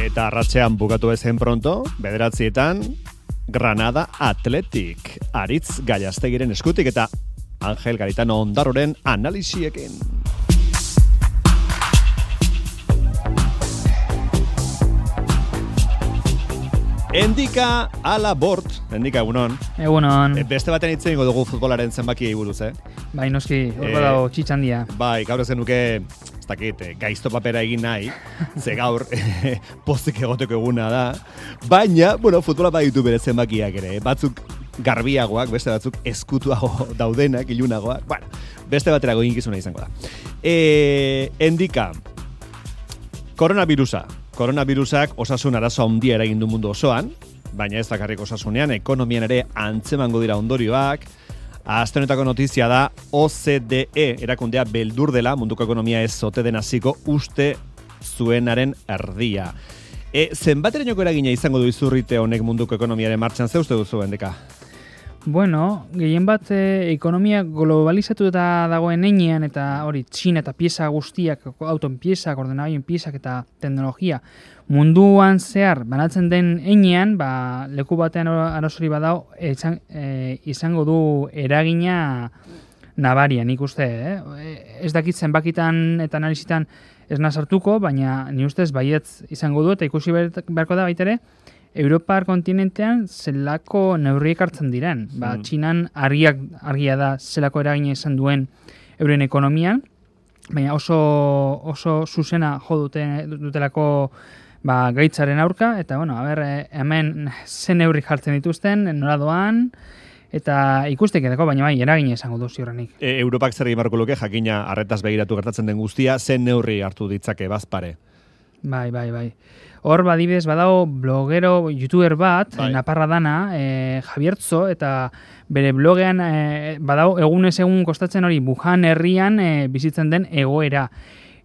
Eta arratxean bukatu ezen pronto, bederatzietan, Granada Athletic. Aritz gaiaztegiren eskutik eta Angel Garitano ondaroren analiziekin. Endika ala bort, endika egunon. Egunon. E, beste baten itzen dugu futbolaren zenbaki buruz, eh? Bai, noski, hor Eh, badago txitxandia. Bai, gaur ezen nuke, dakit, eh, gaizto papera egin nahi, ze gaur pozik egoteko eguna da, baina, bueno, futbola baditu bere zenbakiak ere, eh? batzuk garbiagoak, beste batzuk eskutuago daudenak, ilunagoak, bueno, beste baterago inkizuna izango da. E, endika, koronavirusa, koronavirusak osasun arazo handia eragin du mundu osoan, baina ez bakarrik osasunean, ekonomian ere antzemango dira ondorioak, Aste honetako notizia da OCDE erakundea beldur dela munduko ekonomia ez zote den hasiko uste zuenaren erdia. E, zenbaterainoko eragina izango du izurrite honek munduko ekonomiaren martxan ze duzu endeka? Bueno, gehien bat eh, ekonomia globalizatu eta dagoen einean eta hori txina eta pieza guztiak, auton piezak, ordenagailen piezak eta teknologia munduan zehar banatzen den einean, ba, leku batean arosori badao etxan, eh, izango du eragina nabaria, nik uste, eh? Ez dakit zenbakitan eta analizitan ez nazartuko, baina ni ustez baietz izango du eta ikusi behar- beharko da baitere, Europar kontinentean zelako neurriek hartzen diren. Ba, Mm. Txinan argiak, argia da zelako eragina izan duen euren ekonomian, baina oso, oso zuzena jo dute, dutelako ba, gaitzaren aurka, eta bueno, a ber, eh, hemen zen neurri jartzen dituzten, nora doan, eta ikustek edako, baina bai, eragina izango du ziurrenik. E, Europak zer egin luke jakina arretaz begiratu gertatzen den guztia, zen neurri hartu ditzake bazpare. Bai, bai, bai. Hor, badibidez, badago blogero, youtuber bat, Bai. naparra dana, e, Javiertzo, eta bere blogean e, badago egunez egun kostatzen hori Wuhan herrian e, bizitzen den egoera.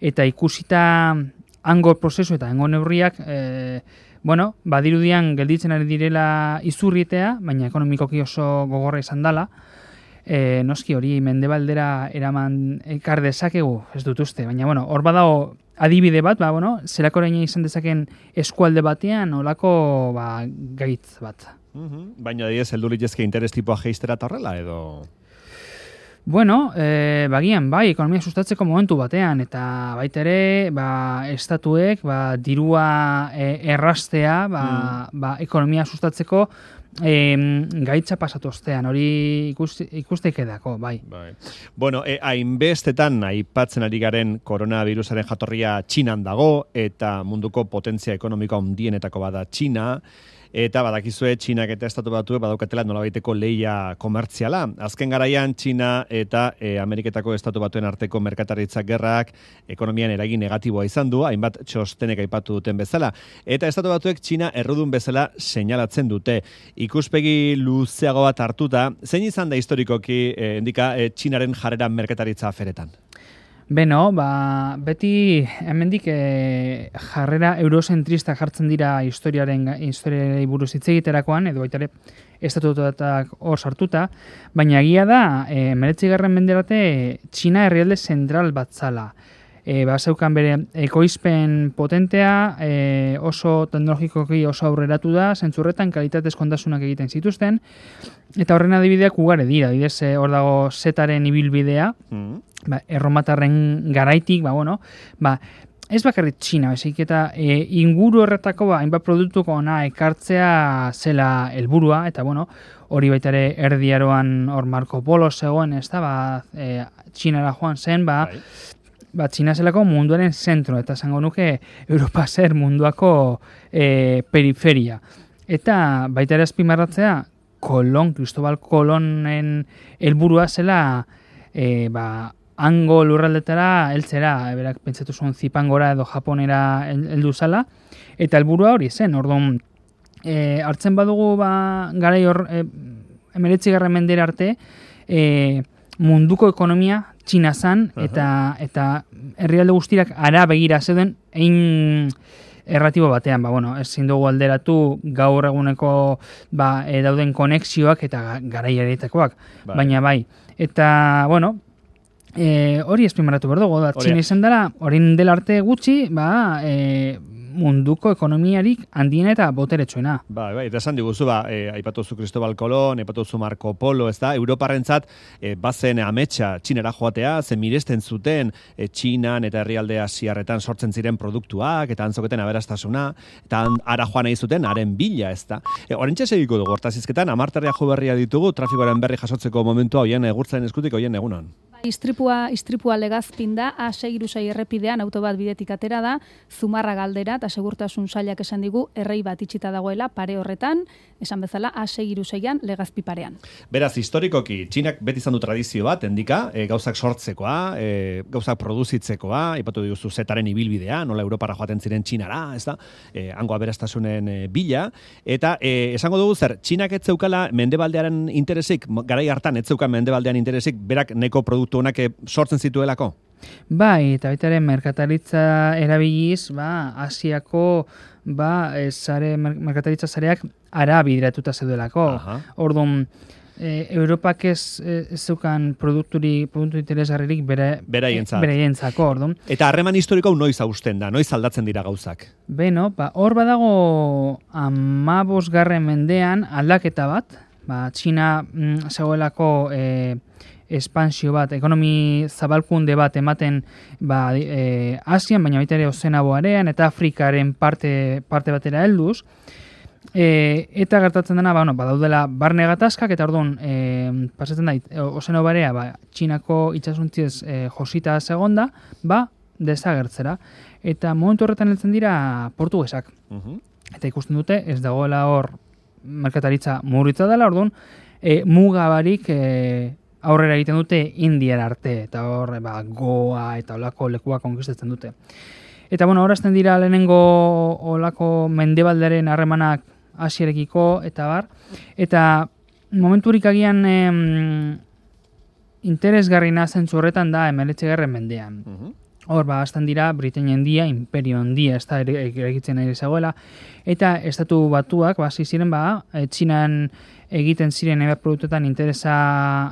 Eta ikusita hango prozesu eta hango neurriak, e, bueno, badirudian gelditzen ari direla izurrietea, baina ekonomikoki oso gogorra izan dala, e, noski hori mendebaldera eraman ekar dezakegu, ez dut uste, baina bueno, hor badago adibide bat, ba, bueno, zelako eraina izan dezaken eskualde batean, olako ba, gaitz bat. Baina diez, heldu litzezke interes tipoa geistera eta horrela, edo... Bueno, e, bagian, bai, ekonomia sustatzeko momentu batean, eta baita ere, ba, estatuek, ba, dirua e, errastea, ba, ba, ekonomia sustatzeko e, gaitza pasatu ostean, hori ikuste, edako, bai. Bai. Bueno, e, hainbestetan aipatzen ari garen koronavirusaren jatorria Txinan dago, eta munduko potentzia ekonomiko handienetako bada Txina, eta badakizue Txinak eta Estatu Batuek badaukatela nolabaiteko leia komertziala. Azken garaian Txina eta e, Ameriketako Estatu Batuen arteko merkataritza gerrak ekonomian eragin negatiboa izan du, hainbat txostenek aipatu duten bezala. Eta Estatu Batuek Txina errudun bezala seinalatzen dute. Ikuspegi luzeago bat hartuta, zein izan da historikoki e, indika e, Txinaren jarrera merkataritza aferetan? Beno, ba, beti hemendik e, jarrera eurozentrista jartzen dira historiaren historiari buruz hitz egiterakoan edo baita ere estatutuetak hor sartuta, baina egia da, e, 19. menderate Txina herrialde zentral bat zala. E, ba, zeukan bere ekoizpen potentea, e, oso teknologikoki oso aurreratu da, zentzurretan kalitatez kontasunak egiten zituzten, eta horren adibideak ugare dira, adibidez, e, hor dago zetaren ibilbidea, Mm. ba, erromatarren garaitik, ba, bueno, ba, ez bakarrik Txina, bezik eta e, inguru horretako ba, hainbat produktuko ona ekartzea zela helburua eta bueno, hori baita ere erdiaroan hor Marco Polo zegoen, ez da, ba, e, Txinara joan zen, ba, Bai. Ba, Txina zelako munduaren zentro, eta zango nuke Europa zer munduako e, periferia. Eta baita ere azpimarratzea, Kolon, Cristobal Kolonen helburua zela e, ba, hango lurraldetara heltzera, e, berak pentsatu zuen zipangora edo japonera hel- heldu zala, eta helburua hori zen, orduan, e, hartzen badugu ba, garai hor, e, emeretzi mendera arte, e, munduko ekonomia Txina zan, eta, eta herrialde guztirak ara begira zeuden, egin erratibo batean, ba, bueno, ezin dugu alderatu gaur eguneko ba, e, dauden konexioak eta ga- garaiaretakoak, Bai. baina bai. Eta, bueno, e, hori azpimarratu behar dugu, da, Hori- Txina izan dela, orain dela arte gutxi, ba, e, munduko ekonomiarik handien eta boteretsuena. Ba, bai, eta esan diguzu, ba, e, aipatu zu Cristobal Colón, aipatu zu Marco Polo, ez da, Europarrentzat e, bazen ametsa txinera joatea, zen miresten zuten e, txinan eta herrialde asiarretan sortzen ziren produktuak, eta antzoketen aberastasuna, eta ara joan nahi zuten, haren bila, ez da. E, Horentxe segiko dugu, hortazizketan, amartarria jo berria ditugu, trafikoaren berri jasotzeko momentua hoien egurtzen eskutik hoien egunon. Istripua, istripua legazpin da, A6 irusai errepidean auto bat bidetik atera da, zumarra galdera, eta segurtasun sailak esan digu, errei bat itxita dagoela pare horretan, esan bezala A6 irusaian legazpi parean. Beraz, historikoki, txinak beti izan du tradizio bat, endika, e, gauzak sortzekoa, e, gauzak produzitzekoa, ipatu diguzu zetaren ibilbidea, nola Europara joaten ziren txinara, ez da, e, hango aberastasunen e, bila, eta e, esango dugu zer, txinak ez zeukala mendebaldearen interesik, garai hartan ez zeukan mendebaldean interesik, berak neko produktu honak eh, sortzen zituelako? Bai, eta baita ere merkataritza erabiliz, ba, Asiako ba, sare merkataritza zareak ara zeudelako. Orduan, e, Europak ez, ez zeukan produkturi, produktu interesgarririk bere, beraientzako, orduan. Eta harreman historiko noiz hausten da, noiz aldatzen dira gauzak? Beno, ba, hor badago amabos garren mendean aldaketa bat, ba, Txina mm, zegoelako e, espansio bat, ekonomi zabalkunde bat ematen ba, e, Asian, baina baita ere Ozenaboarean eta Afrikaren parte, parte batera helduz. E, eta gertatzen dena, ba, bueno, badaudela barne gatazkak, eta orduan, e, pasatzen da, Ozenabarea, ba, txinako itxasuntziez e, josita segonda, ba, desagertzera. Eta momentu horretan heltzen dira portugesak. Uh Eta ikusten dute, ez dagoela hor merkataritza murritza dela, orduan, e, mugabarik e, aurrera egiten dute Indiar arte, eta hor, ba, goa eta olako lekua konkistatzen dute. Eta, bueno, horazten dira lehenengo olako mendebaldaren harremanak asierekiko, eta bar. Eta momenturik agian em, interesgarri nazen horretan da emeletxe garren mendean. Mhm. Hor, ba, azten dira, Britania handia, Imperio handia, ez da egitzen ere zegoela, eta estatu batuak, ba, ziren, ba, e, txinan egiten ziren ebat produktuetan interesa,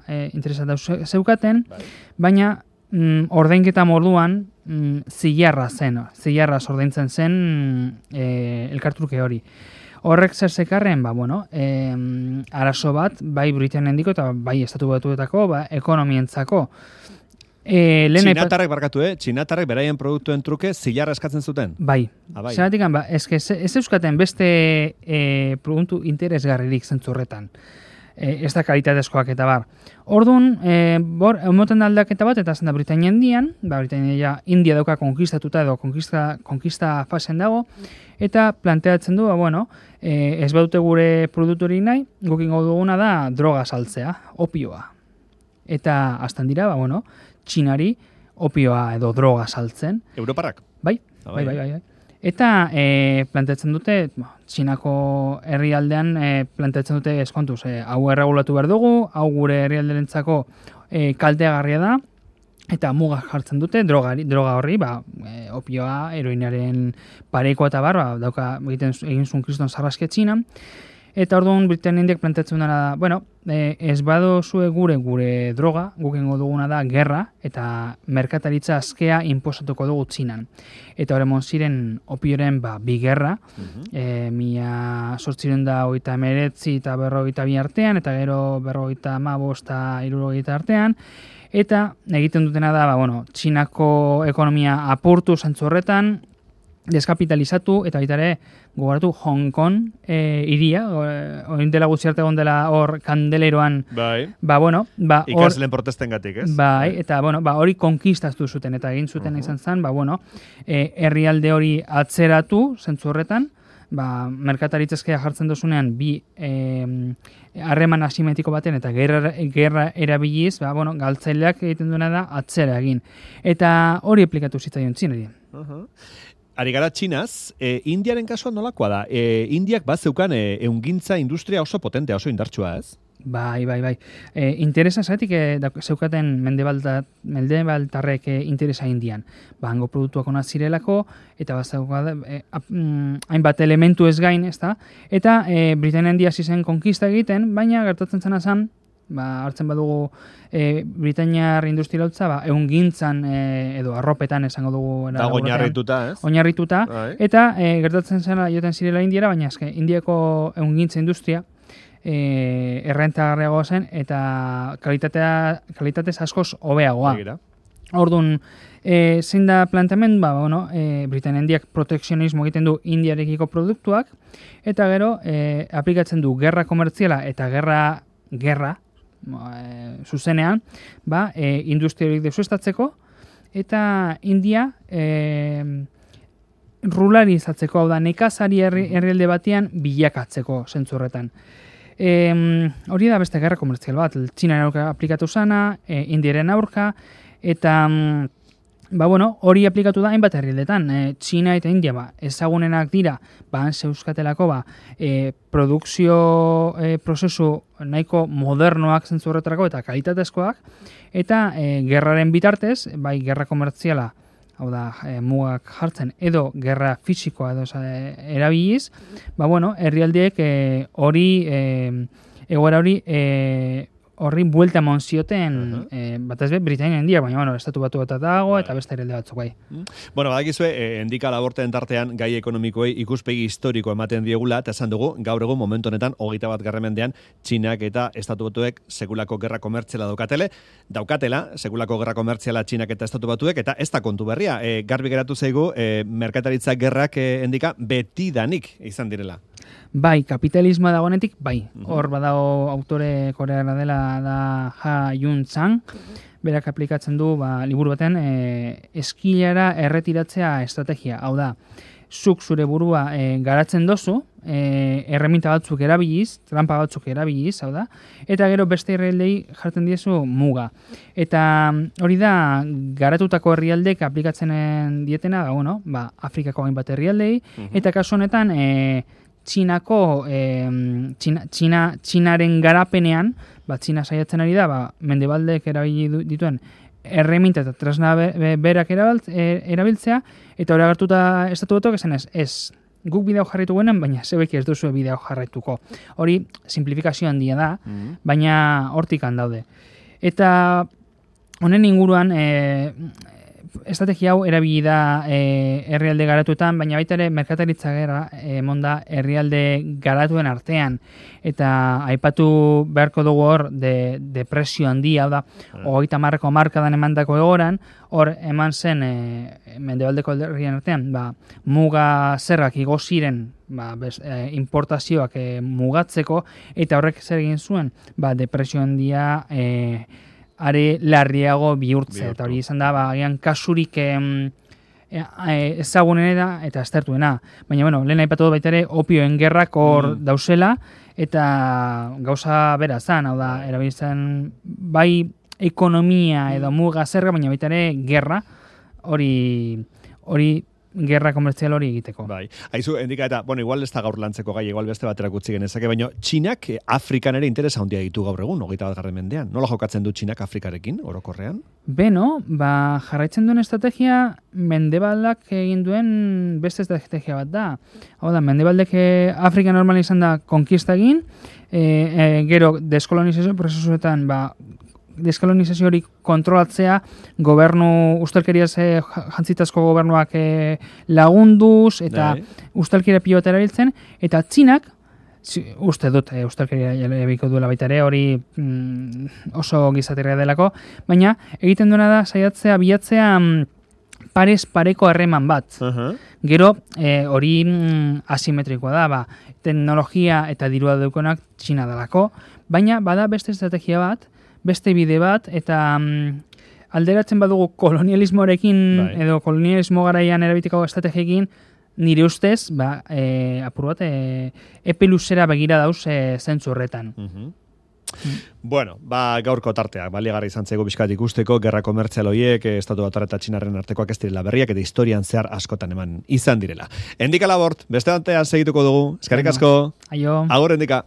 e, interesa zeukaten, bai. baina mm, ordeinketa moduan mm, zilarra zen, zilarra ordaintzen zen e, elkartruke hori. Horrek zer zekarren, ba, bueno, e, arazo bat, bai Britania handiko eta bai estatu batuetako, ba, ekonomientzako. E, Txinatarrek barkatu, eh? Txinatarrek beraien produktuen truke zilarra eskatzen zuten? Bai. Ah, bai. Zeratik, ba, ez, ez euskaten beste e, produktu interesgarririk zentzurretan. E, ez da kalitatezkoak eta bar. Orduan, e, bor, emoten aldaketa bat, eta zen da Britania indian, ba, Britania ja, India dauka konkistatuta edo konkista, konkista fasen dago, eta planteatzen du, ba, bueno, e, ez baute gure produkturi nahi, gukingo duguna da droga saltzea, opioa. Eta, azten dira, ba, bueno, txinari opioa edo droga saltzen. Europarrak? Bai, ah, bai, bai, bai, bai. Eta e, planteatzen dute, txinako herrialdean e, planteatzen dute eskontuz, e, hau erregulatu behar dugu, hau gure herrialderentzako e, kalteagarria da, eta muga jartzen dute drogari, droga horri, ba, e, opioa, heroinaren parekoa eta bar, ba, dauka egiten egin zuen kriston zarraskia txinan, Eta orduan Britannia Indiak planteatzen dena da, bueno, e, ez bado zue gure gure droga, gukengo duguna da gerra, eta merkataritza azkea inposatuko dugu txinan. Eta horremon ziren opioren ba, bi gerra, mm e, mia sortziren da oita emeretzi eta berrogeita bi artean, eta gero berrogeita ma bosta irurogeita artean, eta egiten dutena da, ba, bueno, txinako ekonomia apurtu zantzorretan, deskapitalizatu eta baita ere gogoratu Hong Kong e, iria, orain dela gutxi arte dela hor kandeleroan. Bai. Ba bueno, ba hor ikasleen protestengatik, ez? Bai, bai, eta bueno, ba hori konkistatu zuten eta egin zuten uh izan zen, ba bueno, e, herrialde hori atzeratu zentzu horretan, ba merkataritzazkea jartzen dozunean bi harreman e, asimetiko baten eta gerra, gerra erabiliz, ba, bueno, galtzaileak egiten duena da atzera egin. Eta hori aplikatu zitzaion txinari. Uh Ari gara txinaz, e, Indiaren kasuan nolakoa da? E, Indiak bat zeukan e, eungintza industria oso potentea, oso indartsua ez? Bai, bai, bai. E, interesa zatik e, zeukaten mendebaltarrek e, interesa indian. Ba, hango produktuak ona zirelako, eta bat zeukaten e, mm, hainbat elementu ez gain, ez da? Eta e, Britannia handia zizen konkista egiten, baina gertatzen zen azan, ba, hartzen badugu e, Britainiar industrialtza, ba, egun gintzan e, edo arropetan esango dugu. Da oinarrituta, ez? Oinarrituta, Bai. eta e, gertatzen zena joten zirela indiara, baina eske, indiako egun gintza industria, e, errentagarriagoa zen, eta kalitatea, kalitatez askoz hobeagoa. Orduan, e, zein da planteamen, ba, bueno, e, Britain Indiak protekzionismo egiten du indiarekiko produktuak, eta gero, e, aplikatzen du gerra komertziala eta gerra, gerra, e, zuzenean, ba, e, industriarik desuestatzeko, eta India, e, rularizatzeko, hau da, nekazari herri, herrialde batean bilakatzeko zentzu horretan. E, hori da beste gerra komertzial bat, Txinaren aurka aplikatu zana, e, Indiaren aurka, eta mm, ba, bueno, hori aplikatu da hainbat herrialdetan. E, Txina eta India ba, ezagunenak dira, ba, zeuskatelako ba, e, produkzio e, prozesu nahiko modernoak zentzu horretarako eta kalitatezkoak, eta e, gerraren bitartez, bai gerra komertziala, hau da, e, mugak jartzen, edo gerra fisikoa edo oza, erabiliz, ba, bueno, herrialdeek e, hori, e, egoera hori, e, horri buelta emon zioten, Aha. e, batez be, Britainia handia, baina, bueno, estatu batu eta dago, Bai. eta beste herrialde batzuk bai. Bueno, badakizue, eh, endika laborten tartean gai ekonomikoei ikuspegi historiko ematen diegula, eta esan dugu, gaur egun momentu honetan, hogeita bat garremendean, Txinak eta Estatu Batuek sekulako gerra komertziala daukatele, daukatela, sekulako gerra komertziala Txinak eta Estatu Batuek, eta ez da kontu berria. E, garbi geratu zaigu, e, merkataritza gerrak e, endika betidanik izan direla. Bai, kapitalismoa dagoenetik, bai. Mhm. Hor badago autore koreara dela da Ha Yun Chang, berak aplikatzen du ba, liburu baten e, eskilara erretiratzea estrategia. Hau da, zuk zure burua e, garatzen dozu, e, erreminta batzuk erabiliz, trampa batzuk erabiliz, hau da, eta gero beste herrialdei jartzen diezu muga. Eta mm, hori da, garatutako herrialdek aplikatzen dietena, ba, bueno, ba, Afrikako hainbat herrialdei, eta kasu honetan, e, Txinako, e, Txina, Txina, Txinaren garapenean, ba, Txina saiatzen ari da, ba, mendebaldek erabili dituen erreminta eta tresna be- be- berak e, erabiltzea, eta hori agertuta estatu batuak esan ez, guk bideo jarraitu guenen, baina zebeki ez duzu bideo jarraituko. Hori simplifikazio handia da, baina hortik daude. Eta honen inguruan e, estrategia hau erabili da e, herrialde garatuetan, baina baita ere merkataritza gerra emon da herrialde garatuen artean. Eta aipatu beharko dugu hor de, depresio handia, da, hogeita marreko markadan emandako egoran, hor eman zen e, mendebaldeko herrien artean, ba, muga zerrak igo ziren ba, bez, e, importazioak e, mugatzeko, eta horrek zer egin zuen, ba, depresio handia e, are larriago bihurtzea. Bihurtu. Eta hori izan da, ba, agian kasurik em, e, e, ezagunena eta aztertuena. Baina, bueno, lehen aipatu baita ere, opioen gerrak hor Mm. dauzela, eta gauza bera zan, hau da, erabiltzen bai ekonomia edo muga zerga, baina baita ere gerra, hori, hori gerra komertzial hori egiteko. Bai. Aizu, endika eta, bueno, igual ez da gaur lantzeko gai, igual beste baterak utzi genezake, baina Txinak eh, Afrikan ere interesa handia ditu gaur egun, hogeita bat garren mendean. Nola jokatzen du Txinak Afrikarekin, orokorrean? Beno, ba, jarraitzen duen estrategia mendebaldak egin duen beste estrategia bat da. Hau da, mendebaldek eh, Afrika normal izan da konkista egin, e, e, gero deskolonizazio prozesuetan ba, deskolonizazio hori kontrolatzea, gobernu, ustelkeriaz e, jantzitazko gobernuak e, lagunduz, eta Bai. ustelkeria pilota erabiltzen, eta txinak, zi- uste dut, e, ustelkeria ebiko duela baita ere, hori mm, oso gizaterria delako, baina egiten duena da saiatzea bilatzea mm, parez pareko harreman bat. Gero, e, hori mm, asimetrikoa da, ba, teknologia eta dirua daukonak txina dalako, baina bada beste estrategia bat, beste bide bat, eta mm, alderatzen badugu kolonialismoarekin Bai. edo kolonialismo garaian erabiteko estrategiekin, nire ustez, ba, e, apur bat, e, epe luzera begira dauz e, zentzu horretan. Mhm. Bueno, ba, gaurko tarteak, baliagarri izan zaigu bizkat ikusteko, gerra komertzial hoiek, eh, estatu bat eta txinarren artekoak ez direla berriak, eta historian zehar askotan eman izan direla. Endika labort, beste batean segituko dugu, eskarrik asko, Aio. agur endika.